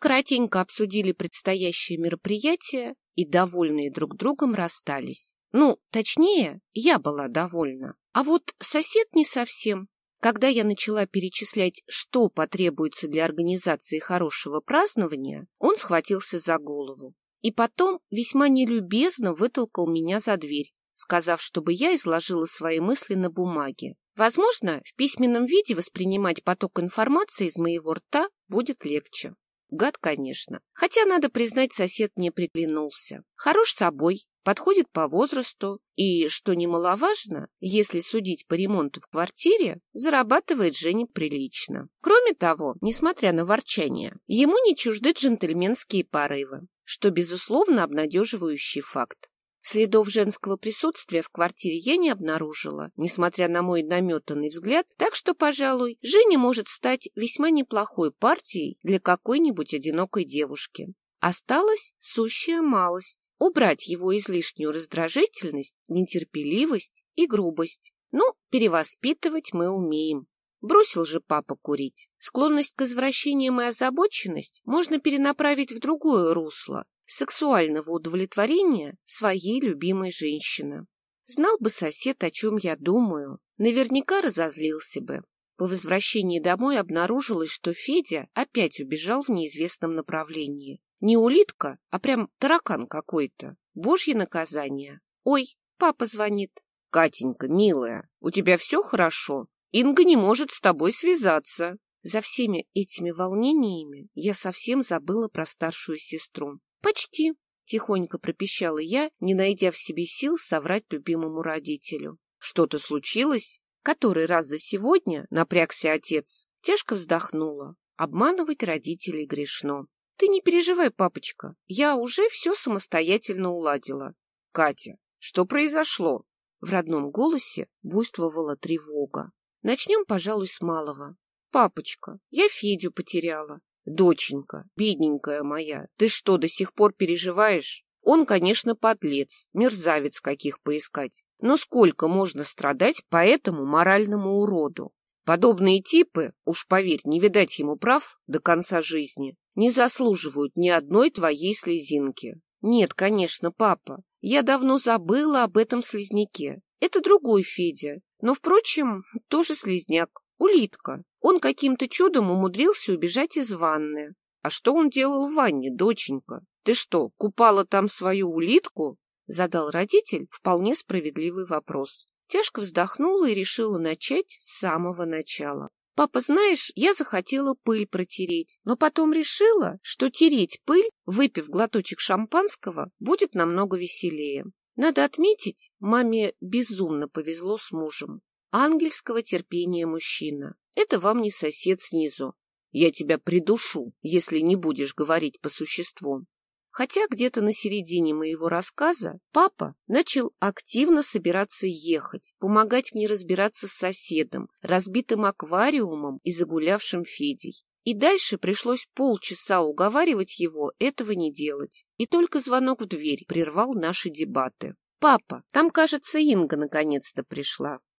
кратенько обсудили предстоящее мероприятие и, довольные друг другом, расстались. Ну, точнее, я была довольна. А вот сосед не совсем. Когда я начала перечислять, что потребуется для организации хорошего празднования, он схватился за голову. И потом весьма нелюбезно вытолкал меня за дверь, сказав, чтобы я изложила свои мысли на бумаге. Возможно, в письменном виде воспринимать поток информации из моего рта будет легче. Гад, конечно. Хотя, надо признать, сосед мне приглянулся. Хорош собой, подходит по возрасту и, что немаловажно, если судить по ремонту в квартире, зарабатывает Женя прилично. Кроме того, несмотря на ворчание, ему не чужды джентльменские порывы, что, безусловно, обнадеживающий факт. Следов женского присутствия в квартире я не обнаружила, несмотря на мой наметанный взгляд, так что, пожалуй, Женя может стать весьма неплохой партией для какой-нибудь одинокой девушки. Осталась сущая малость — убрать его излишнюю раздражительность, нетерпеливость и грубость. Ну, перевоспитывать мы умеем. Бросил же папа курить. Склонность к извращениям и озабоченность можно перенаправить в другое русло, сексуального удовлетворения своей любимой женщины. Знал бы сосед, о чем я думаю, наверняка разозлился бы. По возвращении домой обнаружилось, что Федя опять убежал в неизвестном направлении. Не улитка, а прям таракан какой-то. Божье наказание. Ой, папа звонит. Катенька, милая, у тебя все хорошо? Инга не может с тобой связаться. За всеми этими волнениями я совсем забыла про старшую сестру. Почти, тихонько пропищала я, не найдя в себе сил соврать любимому родителю. Что-то случилось? Который раз за сегодня напрягся отец. Тяжко вздохнула. Обманывать родителей грешно. Ты не переживай, папочка, я уже все самостоятельно уладила. Катя, что произошло? В родном голосе буйствовала тревога. Начнем, пожалуй, с малого. Папочка, я Федю потеряла. Доченька, бедненькая моя, ты что, до сих пор переживаешь? Он, конечно, подлец, мерзавец каких поискать. Но сколько можно страдать по этому моральному уроду? Подобные типы, уж поверь, не видать ему прав до конца жизни, не заслуживают ни одной твоей слезинки. Нет, конечно, папа, я давно забыла об этом слезняке. Это другой Федя, но, впрочем, тоже слезняк, улитка. Он каким-то чудом умудрился убежать из ванны. А что он делал в ванне, доченька? Ты что, купала там свою улитку? Задал родитель вполне справедливый вопрос. Тяжко вздохнула и решила начать с самого начала. Папа, знаешь, я захотела пыль протереть, но потом решила, что тереть пыль, выпив глоточек шампанского, будет намного веселее. Надо отметить, маме безумно повезло с мужем. Ангельского терпения мужчина. Это вам не сосед снизу. Я тебя придушу, если не будешь говорить по существу. Хотя где-то на середине моего рассказа папа начал активно собираться ехать, помогать мне разбираться с соседом, разбитым аквариумом и загулявшим Федей. И дальше пришлось полчаса уговаривать его этого не делать. И только звонок в дверь прервал наши дебаты. «Папа, там, кажется, Инга наконец-то пришла».